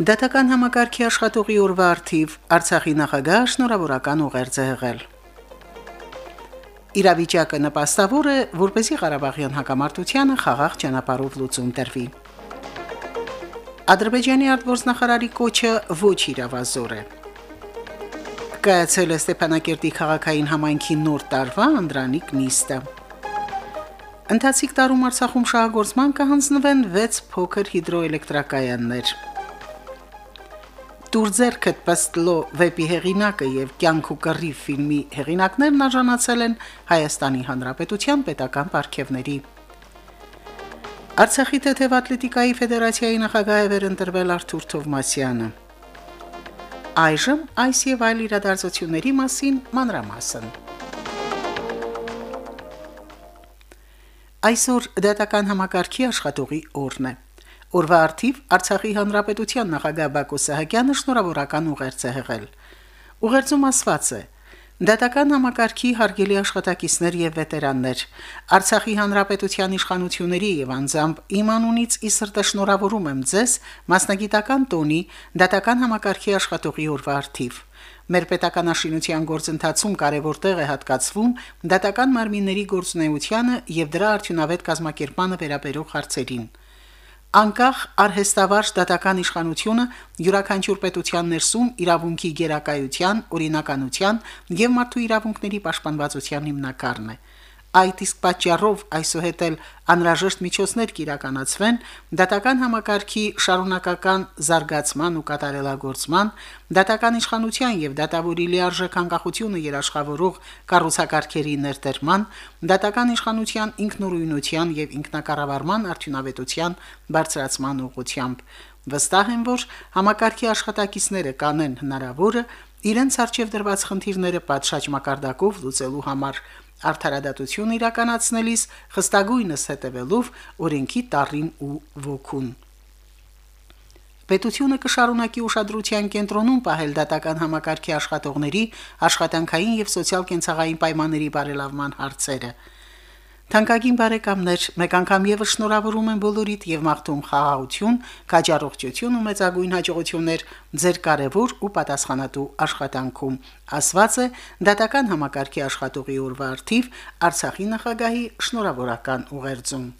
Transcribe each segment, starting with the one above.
Դատական համակարգի աշխատողի օրվա արդիվ Արցախի նախագահ շնորհավորական ուղերձ է եղել։ Իրավիճակը նպաստավոր է, որպեսի Ղարաբաղյան հակամարտությանը խաղաղ ճանապարհով լուծում տրվի։ Ադրբեջանի արտգործնախարարի կոչը ոչ իրավազոր է։ Կայացել է Ստեփանակերտի քաղաքային համայնքի նոր տարվա անդրանիկ նիստը։ Ընթացիկ տարում Արցախում շահագործման կհանձնվեն 6 փոքր հիդրոէլեկտրակայաններ։ Դուրձերքդ պստլո վեպի հեղինակը եւ Կյանք ու կռիվ ֆիլմի հեղինակներն արժանացել են Հայաստանի Հանրապետության պետական պարգևների։ Արցախի թեթև ատլետիկայի ֆեդերացիայի նախագահ է վերընտրվել Արթուր Թովմասյանը։ Այժմ այս եւ այլ իրադարձությունների մասին մանրամասն։ Այսօր դատական համակարգի աշխատողի օրն է։ Օրվա արդիվ Արցախի հանրապետության նախագահ Բակո Սահակյանը շնորհավորական ուղերձ է հղել։ Ուղերձում ասված է. Դատական համակարգի հարգելի աշխատակիցներ եւ վետերաններ, Արցախի հանրապետության իշխանությունների եւ անձամբ իմ անունից ի սրտե շնորհավորում եմ ձեզ մասնագիտական տոնի դատական համակարգի աշխատողի օրվա արդիվ։ Մեր պետականաշինության գործընթացում կարևոր տեղ է հատկացվում դատական մարմինների գործունեությանը եւ դրա արդյունավետ կազմակերպմանը վերաբերող հարցերին։ Անկախ արհեստավարժ դատական իշխանությունը յուրաքանչյուր պետության ներսում իրավունքի գերակայության, օրինականության եւ մարդու իրավունքների պաշտպանվածության հիմնակարն է։ Այդ իսկ պատճառով այսուհետ էլ անհրաժեշտ միջոցներ կիրականացվեն դատական համակարգի շարունակական զարգացման ու կատարելագործման, դատական իշխանության եւ դատավորի լիարժեք անկախությունը երաշխավորող կառուցակարգերի ներդերման, դատական իշխանության ինքնուրույնության եւ ինքնակառավարման արդյունավետության բարձրացման ուղղությամբ։ Վստահ եմ, որ համակարգի աշխատակիցները կանեն հնարավորը իրենց արժև դրված խնդիրները պատշաճ մակարդակով լուծելու համար արդարադատություն իրականացնելիս խստագույնս հետևելով օրենքի տառին ու ոգուն։ Պետությունը կշարունակի ուշադրության կենտրոնում պահել դատական համակարգի աշխատողների աշխատանքային եւ սոցիալ-կենցաղային պայմանների բարելավման հարցերը։ Թանկագին բարեկամներ, մեկ անգամ եւս շնորհավորում եմ բոլորիդ եւ մաղթում խաղաղություն, քաջառողջություն ու մեծագույն հաջողություններ ձեր կարևոր ու պատասխանատու աշխատանքում։ Ասված է դատական համակարգի աշխատողի օրվա արդիվ Արցախի նախագահի շնորհավորական ուղերձում։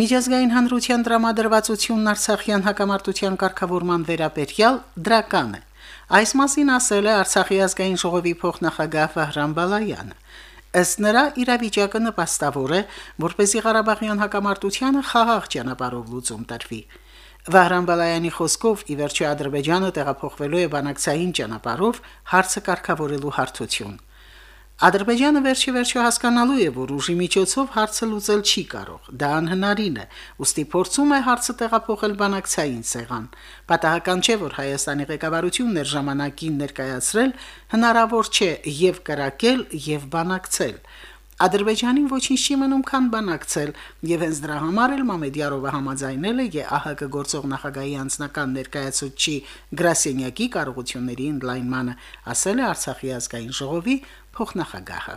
Միջազգային հանրության դրամադրվածությունն Արցախյան հակամարտության կարգավորման վերաբերյալ դրական է։ Այս մասին ասել է Արցախի ազգային ժողովի փոխնախագահ Վահրամ Բալայանը։ Ըստ նրա իրավիճակը նպաստավոր է, որպեսզի Ղարաբաղյան հակամարտությանը խաղաղ ճանապարհով լուծում տրվի։ Վահրամ Բալայանի խոսքով ի վերջո Ադրբեջանը տեղափոխվելու է բանակցային ճանապարհով հարցը կարգավորելու հարթություն։ Ադրբեջանը վերջի վերջո հասկանալու է, որ ուժի միջոցով հարցը լուծել չի կարող։ Դա անհնարին է, ուստի փորձում է հարցը տեղափոխել բանակցային սեղան։ Պատահական չէ, որ Հայաստանի ղեկավարությունն էր ժամանակին ներկայացրել հնարավոր չէ եւ կրակել եւ բանակցել։ Ադրբեջանին ոչինչ չի մնում քան բանակցել, եւ հենց դրա համար էլ Մամեդյարովը համաձայնել է ԵԱՀԿ գործող նախագահի անձնական ներկայացուցչի Գրասենյակի կարողությունների ընդլայնմանը, ասել է Արցախի ազգային ժողովի փոխնախագահը։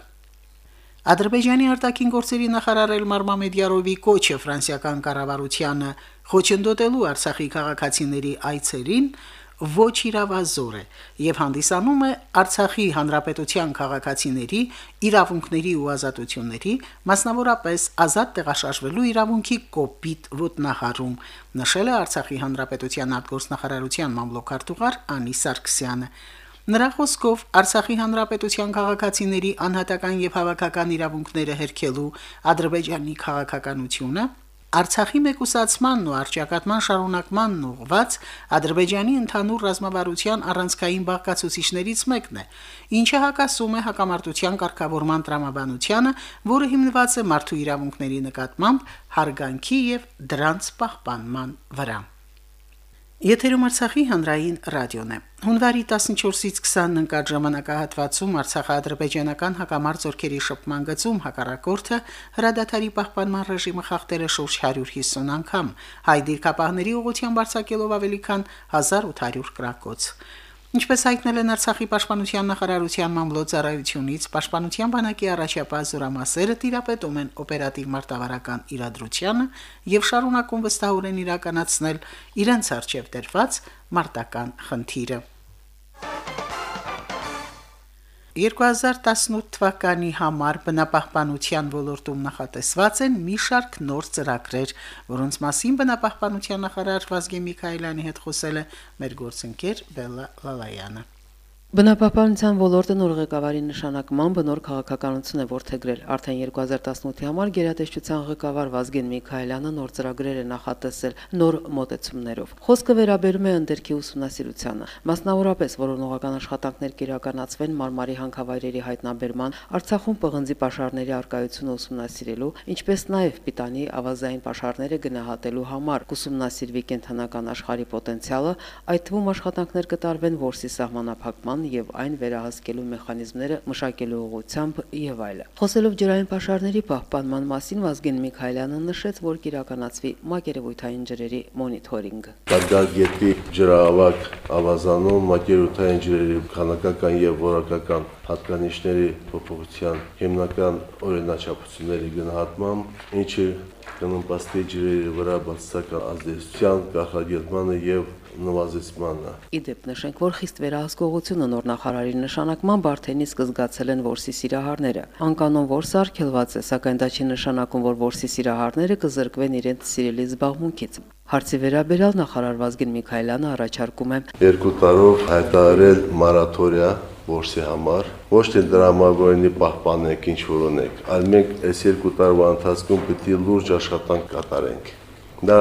Ադրբեջանի արտաքին գործերի նախարար Էլմար Մամեդյարովի կոչը ֆրանսիական կառավարությանը խոչընդոտելու Արցախի քաղաքացիների այցերին ոչ իրավազոր է եւ հանդիսանում է Արցախի հանրապետության քաղաքացիների իրավունքների ու ազատությունների, մասնավորապես ազատ տեղաշարժվելու իրավունքի կոպիտ ոտնահարում, նշել է Արցախի հանրապետության արտգործնախարարության մամլոքարտուղար Անի Սարգսյանը։ Նրա խոսքով Արցախի հանրապետության քաղաքացիների անհատական եւ հավաքական իրավունքները հերքելու Ադրբեջանի քաղաքականությունը Արցախի մեկուսացմանն ու արճակատման շարունակմանն ուղված Ադրբեջանի ընդհանուր ռազմավարության առանցքային բաղկացուցիչներից մեկն է, ինչը հակասում է հակամարտության կարգավորման տրամաբանությանը, որը հիմնված է մարդու իրավունքների նկատմամբ հարգանքի եւ դրանց պահպանման վրա։ Եթերում Արցախի հանրային ռադիոն է։ Հունվարի 14-ից 20-ն ընկած ժամանակահատվածում Արցախա-ադրբեջանական հակամարտ զորքերի շփման գծում հակառակորդը հրադադարի պահպանման ռեժիմը խախտել է շուրջ 150 անգամ, հայ դիրքապահների ուղղությամբ արձակելով ավելի քան 1800 կրակոց։ Ինչպես հայտնել են Արցախի պաշտպանության նախարարության մամլոյցարայությունից, պաշտպանության բանակի առաջապահ զորամասերը տիրապետում են օպերատիվ մարտավարական իրադրությանը եւ շարունակում վստահորեն իրականացնել իրենց արժեվ դրված մարտական խնդիրը։ 2018 թվականի համար բնապահպանության ոլորտում նախատեսված են մի շարք նոր ծրագրեր, որոնց մասին բնապահպանության նախարար Վազգեն Միքայելյանի հետ խոսել է մեր գործընկեր Բելլա Լալայանը։ Բնապահպանության ոլորտը նոր ղեկավարի նշանակման բնոր քաղաքականություն է ворթեգրել։ Արդեն 2018-ի համար գերատեսչության ղեկավար Վազգեն Միքայելյանը նոր ծրագրեր է նախատեսել նոր մոտեցումներով։ Խոսքը վերաբերում է ընդերքի ուսումնասիրությանը, մասնավորապես որոնողական աշխատանքներ կիրականացվեն Մարմարի հանքավայրերի հայտնաբերման, Արցախում պղնձի պաշարների արկայությունը ուսումնասիրելու, ինչպես նաև Պիտանի ավազային պաշարները գնահատելու համար կուսումնասիրվի կենթանական աշխարհի պոտենցիալը, այդ թվում աշխատանքներ կտարվեն որսի սահմանափակման ստեղծման եւ այն վերահսկելու մեխանիզմները մշակելու ուղղությամբ եւ այլը։ Խոսելով ջրային pašարների պահպանման մասին Վազգեն Միքայելյանը նշեց, որ կիրականացվի մակերևույթային ջրերի մոնիթորինգը։ Կարգագետի ջրավակ ավազանում մակերևութային ջրերի քանակական եւ որակական հատկանիշների փոփոխության հիմնական օրինաչափությունների գնահատմամբ, ինչը կնպաստի ջրերի վրա բացասական ազդեցության կանխարգելմանը եւ նվազեցմանը։ Իդեպ նշենք, որ խիստ վերահսկողությունը նոր նախարարի նշանակման Բարթենի սկզգացել են որսի սիրահարները։ Անկանոն որս արգելված է, սակայն դա չի նշանակում, որ որսի սիրահարները կզրկվեն իրենց սիրելի զբաղմունքից։ Հարցի վերաբերյալ նախարար Վազգեն Միքայելյանը առաջարկում է. Երկու տարով հայտարարել մարաթորիա որսի համար ոչ թե դրամավորինի պահպանենք ինչ որ ունենք, այլ մենք այս երկու տարվա ընթացքում պետք է լուրջ աշխատանք կատարենք Դա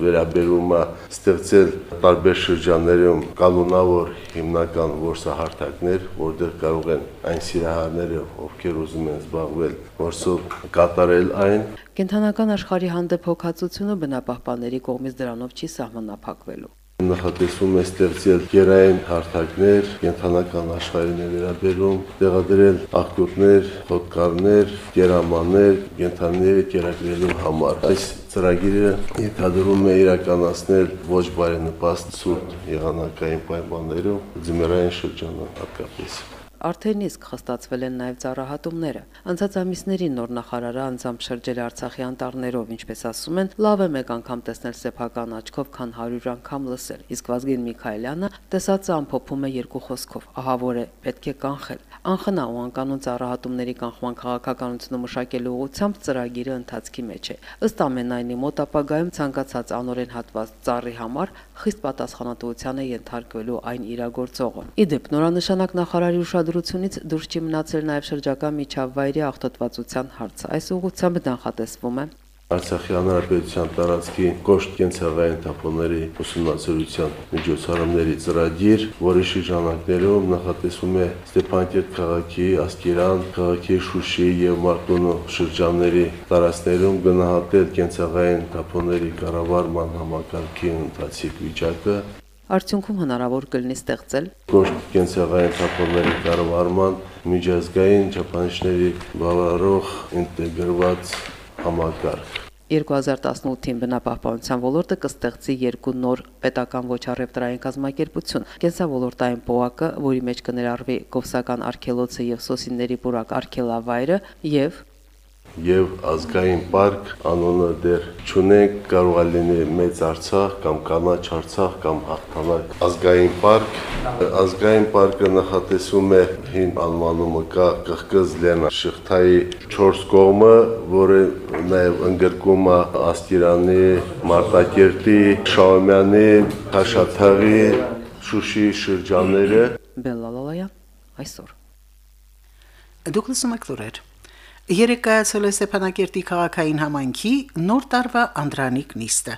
վերաբերում է ստեղծել տարբեր շրջաններում կանոնավոր հիմնական որսահարթակներ, որտեղ կարող են այն սիրահարները, ովքեր ուզում են զբաղվել որսով, կատարել այն։ Կենթանական աշխարհի հանդեպ հոգացությունը բնապահպանների կողմից դրանով չի սահմանափակվելու նախատեսում է ստեղծել գերային հարթակներ, կենթանական աշխարհին է վերաբերում, տեղադրել աղբյուրներ, խոտկարներ, գերամաններ, կենթանիների կերակրելու համար։ Այս ծրագիրը ենթադրում է իրականացնել ոչ բարենպաստ սուտ եղանակային պայմաններում ձմեռային շրջանը հատկապես։ Արդեն իսկ խստացվել են նաև ծառահատումները։ Անցած ամիսներին նոր նախարարը անձամբ շրջել Արցախի անտառներով, ինչպես ասում են, լավ է մեկ անգամ տեսնել սեփական աչքով, քան 100 անգամ լսել։ Իսկ Վազգեն Միքայելյանը տեսածը ամփոփում է երկու խոսքով. ահա որ է, պետք է կանխել։ Անխնա ու անկանոն ծառահատումների կանխման քաղաքականությունը մշակելու ուղղությամբ ծրագիրը ընթացքի մեջ է։ Ըստ ամենայնի մոտ ապագայում ցանկացած անորեն հատված ծառի համար խիստ պատասխանատվության է ենթարկվելու այն իրագործողը։ Իդեպ նորանշանակ նախարարի ուշադրությունից դուրս չի մնացել նաև շրջակա միջավայրի աղտոտվածության հարցը։ Այս ուղղությամբ նախատեսվում է Արցախի հանրապետության տարածքի կոշտ կենցաղային թափոնների ուսումնասիրության միջոցառումների ծրագիր, որի շրջանակներում նախատեսվում է Ստեփանակերտ քաղաքի, Ասկերան քաղաքի, Շուշի եւ Մարտունու շրջանների տարածքներում գնահատել կենցաղային թափոնների կառավարման համակարգի ընթացիկ վիճակը, Արդյունքում հնարավոր կլինի ստեղծել կոշտ կենցաղային թափոնների կառավարման միջազգային չափանիշների բավարարող ինտեգրված համակարգ 2018-ին բնապահպանության ոլորտը կստեղծի երկու նոր պետական ոչ առևտրային կազմակերպություն։ Կենսավոլորտային պոակը, որի մեջ կներառվի Կովսական արքելոցը եւ Սոսինների պուրակ արքելավայրը եւ եւ ազգային պարկ անունը դեռ չունենք, կարող է լինել մեծ Արցախ կամ կանաչ Արցախ կամ հաղթանակ ազգային պարկ։ Ազգային պարկը նախատեսում է հին անվանումը կա Կղկыз Լենա շղթայի 4 կողմը, որը նաեւ ընդգրկում է Աստիրանի, Մարտակերտի, Շահումյանի, Խաշաթաղի, Շուշի շրջանները։ Բելլալալայան այսօր Դուք լսում եք լուրեր։ Երեկ կայացել է Ստեփանակերտի քաղաքային համայնքի նոր տարվա Անդրանիկ նիստը։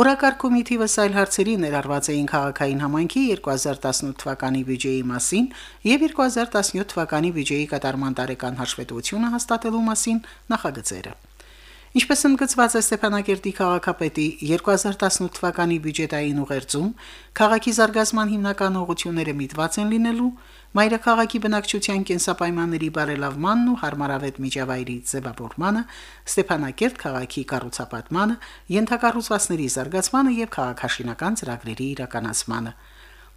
Օրակարգում իթիվս այլ հարցերի ներառված էին քաղաքային համայնքի 2018 թվականի բյուջեի մասին եւ 2017 թվականի բյուջեի կատարման տարեկան հաշվետվությունը հաստատելու մասին նախագծերը։ Ինչպես ընդգծված է Ստեփանակերտի քաղաքապետի 2018 թվականի բյուջետային ուղերձում, քաղաքի զարգացման հիմնական ուղղությունները միտված են լինելու մայրաքաղաքի բնակչության կենսապայմանների բարելավմանն ու հարմարավետ միջավայրի ձևավորմանը, Ստեփանակերտ քաղաքի կառուցապատմանը, յենթակառուցվածքների զարգացմանը եւ քաղաքաշինական ծրագրերի իրականացմանը։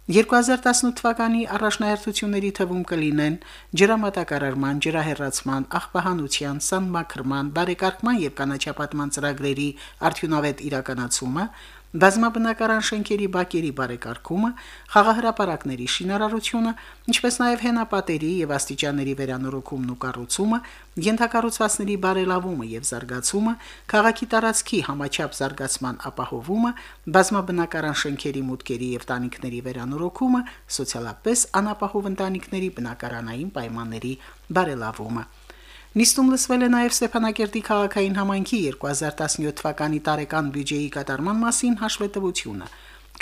2018 թվականի առաջնահերթությունների թվում կլինեն ջրամատակարարման, ջրահեռացման, աղբահանության, սանմակրման, բարեկարգման եւ կանաչապատման ծրագրերի արդյունավետ իրականացումը, բազմաբնակարան շենքերի բակերի բարեկարգումը, խաղահրապարակների շինարարությունը, ինչպես նաև հենապատերի եւ աստիճանների վերանորոգումն ու կառուցումը, յենթակառուցվածքների բարելավումը եւ զարգացումը, քաղաքի տարածքի համաչափ զարգացման ապահովումը, բազմաբնակարան շենքերի մուտքերի եւ տանիքների վերանորոգումը, սոցիալապես անապահով ընտանիքների բնակարանային պայմանների բարելավումը։ Նիստում լսվել է նաև Ստեփանակերտի քաղաքային համայնքի 2017 թվականի տարեկան բյուջեի կատարման մասին հաշվետվությունը։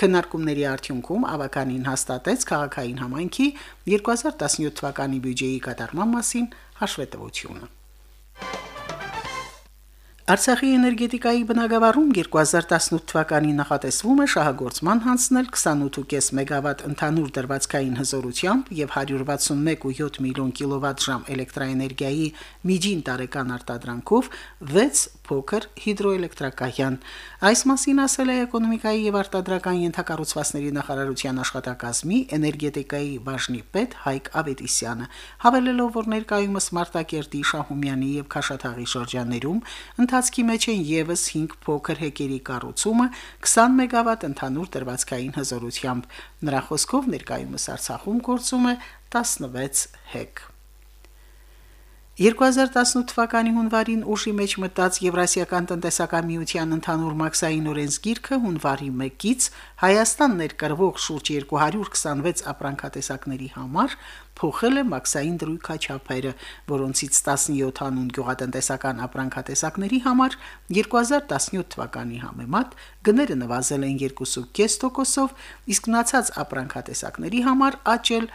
Քննարկումների արդյունքում ավականին հաստատեց քաղաքային համայնքի 2017 թվականի բյուջեի կատարման մասին հաշվետվությունը։ Արցախի էներգետիկայի բնագավառում 2018 թվականին նախատեսվում է շահագործման հանձնել 28.5 մեգավատ ընդհանուր դրվածքային հզորությամբ եւ 161.7 միլիոն կիլովատ-ժամ էլեկտրաէներգիայի միջին տարեկան արտադրանքով 6 փոքր հիդրոէլեկտրակայան։ Այս մասին ասել է էկոնոմիկայի եւ արտադրական ենթակառուցվածքների նախարարության աշխատակազմի էներգետիկայի բաժնի պետ Հայկ Ավետիսյանը, հավելելով, որ ներկայումս Մարտակերտի, Շահումյանի եւ Քաշաթաղի շրջաններում ընթացքի մեջ են եւս 5 փոքր հեկերի կառուցումը 20 մեգավատ ընդհանուր դրվածքային հզորությամբ։ Նրա խոսքով ներկայումս Արցախում գործում է 16 հեկ։ 2018 թվականի հունվարին ուժի մեջ մտած Եվրասիական տնտեսական միության ընդհանուր մաքսային օրենսգիրքը հունվարի 1-ից Հայաստան ներկրվող շուրջ 226 ապրանքատեսակների համար փոխել է մաքսային դրույքաչափերը, որոնցից 17 հանուն գյուղատնտեսական ապրանքատեսակների համար 2017 թվականի համեմատ գները նվազել են 2.5%-ով, իսկ մնացած ապրանքատեսակների համար աճել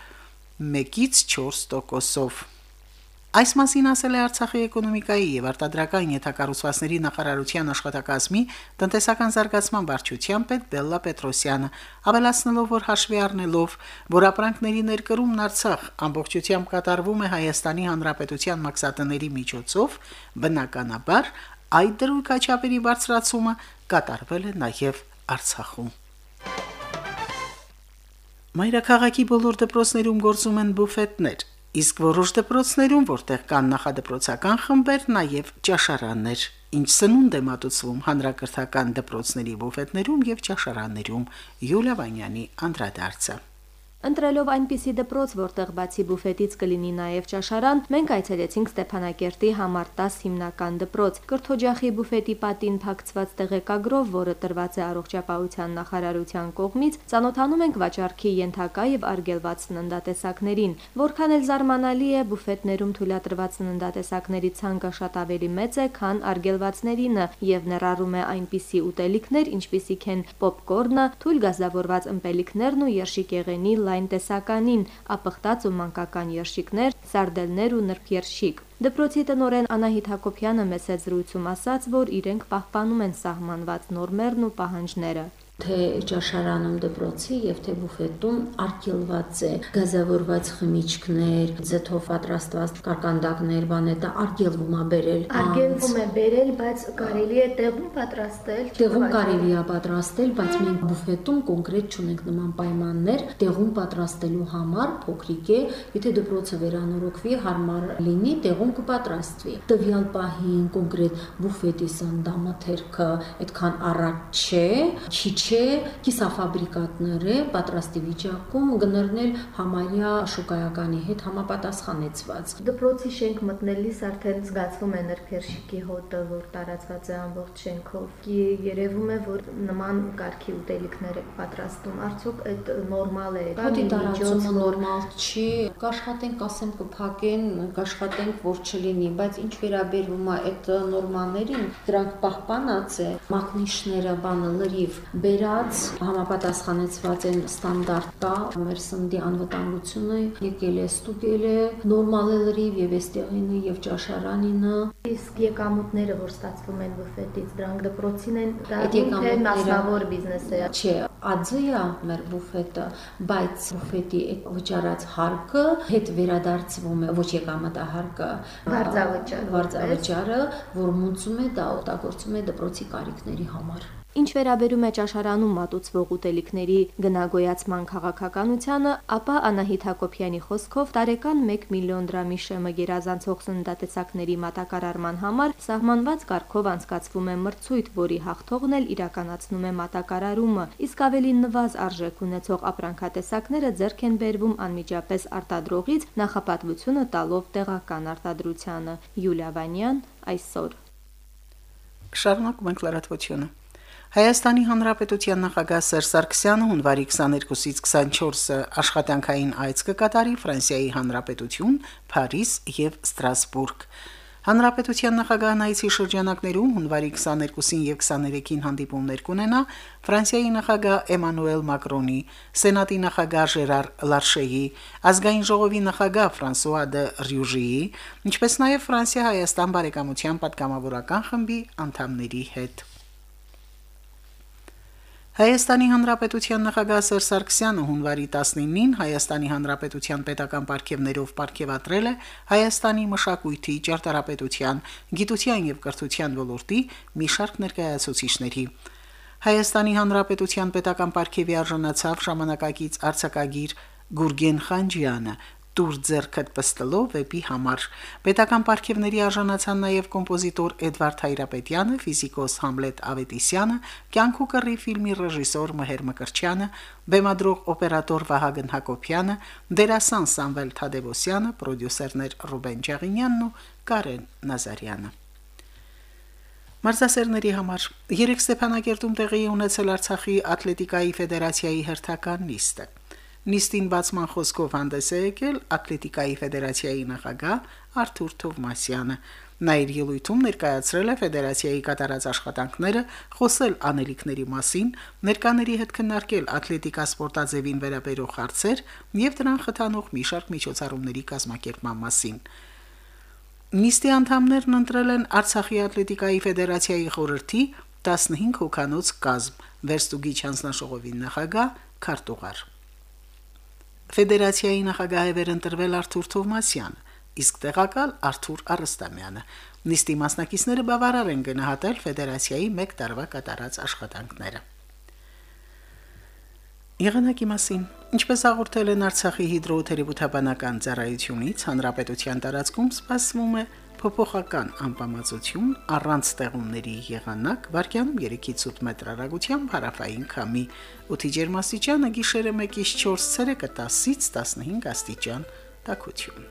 1-ից 4%-ով։ Այս մասին ասել է Արցախի էկոնոմիկայի եւ արտադրական ենթակառուցվածքների նախարարության աշխատակազմի տնտեսական զարգացման վարչության պետ Բելլա Պետրոսյանը, ավելացնելով, որ հաշվի առնելով, որ ապրանքների ներկրումն Արցախ ամբողջությամբ կատարվում է Հայաստանի Հանրապետության մաքսատների միջոցով, բնականաբար այդ դրույքաչափերի բարձրացումը կատարվել է նաեւ Արցախում։ Մայրաքաղաքի բոլոր դպրոցներում գործում են բուֆետներ, իսկ որոշ դպրոցներում, որտեղ կան նախադպրոցական խմբեր, նաև ճաշարաններ, ինչ սնունդ է մատուցվում հանրակրթական դպրոցների բուֆետներում եւ ճաշարաններում։ Յուլիա Վանյանի անդրադարձը։ Ընտրելով այնպիսի դպրոց, որտեղ բացի բուֆետից կլինի նաև ճաշարան, մենք այցելեցինք Ստեփանակերտի համար 10 հիմնական դպրոց։ Կրթօջախի բուֆետի պատին փակցված տեղեկագրով, որը տրված է առողջապահության նախարարության կողմից, ցանոթանում ենք վաճառքի ենթակա եւ արգելված սննդատեսակներին։ Որքան էլ զարմանալի է, բուֆետներում թույլատրված սննդատեսակների ցանկը շատ ավելի մեծ է, քան արգելվածներինը եւ ներառում է այնպիսի ուտելիքներ, ինչպիսիք են պոպկորնը, թույլ գազավորված ըմպելիքներն ու երշիկեղենի լայն տեսականին, ապխտած ու մանկական երշիկներ, սարդելներ ու նրբերշիկ։ Դպրոցի տնորեն Անահիտ Հակոբյանը մեծ զրույցում ասաց, որ իրենք պահպանում են սահմանված նորմերն ու պահանջները թե ճաշարանում դպրոցի եւ թե բուֆետում արգելված է գազավորված խմիչքներ, ձեթով պատրաստված կարկանդակներ, բանը դա արգելվում է բերել։ Արգելվում է բերել, բայց կարելի է տեղում պատրաստել։ Տեղում կարելի է պատրաստել, բայց մենք բուֆետում կոնկրետ չունենք նման պայմաններ տեղում պատրաստելու համար փոքրիկ է, եթե դպրոցը վերանորոգվի, հարմար լինի, տեղում կպատրաստվի։ Տվյալ պահին կոնկրետ բուֆետի սանդամաթերքը այդքան առաջ չէ, չի չէ կիսաֆաբրիկատները պատրաստի վիճակում գներնել համարյա շուկայականի հետ համապատասխանեցված։ Դպրոցի շենք մտնելիս արդեն զգացվում է նրբերշիկի հոտը, որ տարածված է ամբողջ շենքով։ Երևում է, որ նման կարգի ուտելիքներ է պատրաստում։ Արդյոք այդ նորմալ է։ Հոտի տարածումը նորմալ չի։ Կաշխատենք, ասեմ, կփակեն, կաշխատենք, որ չլինի, բայց ինչ վերաբերվում է այդ նորմաներին, դրանք պահպանած է։ Մակնիշները բանը լրիվ բեր բերած համապատասխանեցված են ստանդարտ կա մեր սննդի անվտանգությունը եկել է ստուգել է նորմալ է լրիվ եւ էստեղինը եւ ճաշարանինը Իսկ եկամուտները, որ ստացվում են բուֆետից, դրանք դպրոցին են դառնում թե մասնավոր բիզնես է։ Չէ, աջիա մեր բուֆետը, բայց բուֆետի այդ վճարած հարկը հետ վերադարձվում է ոչ եկամտահարկը, Վարձավճարը, վարձավճարը, որ մուծում է դա օգտագործում է դպրոցի կարիքների համար։ Ինչ վերաբերում է ճաշարանում մատուցվող ուտելիքների գնագոյացման քաղաքականությանը, ապա Անահիտ Հակոբյանի խոսքով տարեկան 1 միլիոն դրամի շեմը գերազանցող սննդատեսակների մատակարարման համար սահմանված կարգով անցկացվում է մրցույթ, որի հաղթողն էլ իրականացնում է մատակարարումը, իսկ ավելի նվազ արժեք ունեցող ապրանքատեսակները ձեռք են բերվում անմիջապես արտադրողից նախապատվությունը տալով տեղական արտադրությանը։ Յուլիա Վանյան այսօր Շարունակում ենք լրատվությունը։ Հայաստանի Հանրապետության նախագահ Սերժ Սարգսյանը հունվարի 22-ից 24-ը աշխատանքային այց կկատարի Ֆրանսիայի Հանրապետություն, Փարիզ եւ Ստրասբուրգ։ Հանրապետության նախագահն այցի շրջանակներում հունվարի 22-ին եւ 23-ին հանդիպումներ կունենա Ֆրանսիայի նախագահ Էմանուել Մակրոնի, Սենատի նախագահ Ժերար Լարշեի, ազգային ժողովի նախագահ Ֆրանսուଆ դը Ռյուժիի, ինչպես նաեւ Ֆրանսիա-Հայաստան բարեկամության պատգամավորական խմբի անդամների հետ։ Հայաստանի Հանրապետության նախագահ Սերժ Սարգսյանը հունվարի 19-ին Հայաստանի Հանրապետության պետական պարգևներով պարգևատրել է Հայաստանի մշակույթի, ճարտարապետության, գիտության եւ կրթության ոլորտի մի շարք ներկայացուցիչների։ Հայաստանի Հանրապետության պետական պարգևի արժանացավ ժամանակակից արձակագիր Գուրգեն Խանջյանը դուր ձերքդ պստլով վեպի համար։ Պետական պարգևների արժանացան նաև կոմպոզիտոր Էդվարդ Հայրապետյանը, ֆիզիկոս Համլետ Ավետիսյանը, Կյանքու կռի ֆիլմի ռեժիսոր Մհեր Մկրչյանը, բեմադրող օպերատոր Վահագն Հակոբյանը, դերասան Սամվել Թադևոսյանը, պրոդյուսերներ Ռուբեն Ջաղինյանն ու Կարեն Նազարյանը։ Մարզասերների համար. Երեք Ստեփանակերտում տեղի ունեցել Արցախի ատլետիկայի ֆեդերացիայի հերթական նիստը։ Նիստին բացման խոսքով հանդես է եկել Ատլետիկայի ֆեդերացիայի նախագահ Արթուր Թովմասյանը։ Նա իր ելույթում ներկայացրել է ֆեդերացիայի կատարած աշխատանքները, խոսել անելիքների մասին, ներկաների հետ քննարկել ատլետիկա սպորտաձևին վերաբերող հարցեր եւ դրան խթանող մի շարք միջոցառումների կազմակերպման մասին։ Նիստի անդամներն ընտրել են Արցախի ատլետիկայի ֆեդերացիայի խորհրդի 15 հոգանոց կազմ, վերստուգիչ հանձնաշողովի նախագահ Քարտուղար։ Ֆեդերացիայի նախագահ է վերընտրվել Արթուր Թովմասյանը, իսկ տեղակալ Արթուր Արստամյանը։ Նիստի մասնակիցները բավարար են գնահատել ֆեդերացիայի 1 տարվա կատարած աշխատանքները։ Եղանակի մասին. Ինչպես հաղորդել են Արցախի հիդրոթերապևտաբանական ծառայությունից, հանրապետության տարածքում սպասվում է փոփոխական անբավարարություն առանց ստեղումների եղանակ վարկյանում 3-ից 8 մետր հեռագությամբ հարավային քամի օդի ջերմաստիճանը գիշերը 1-ից 4 ցելսիուսը 10-ից 15 աստիճան տաքություն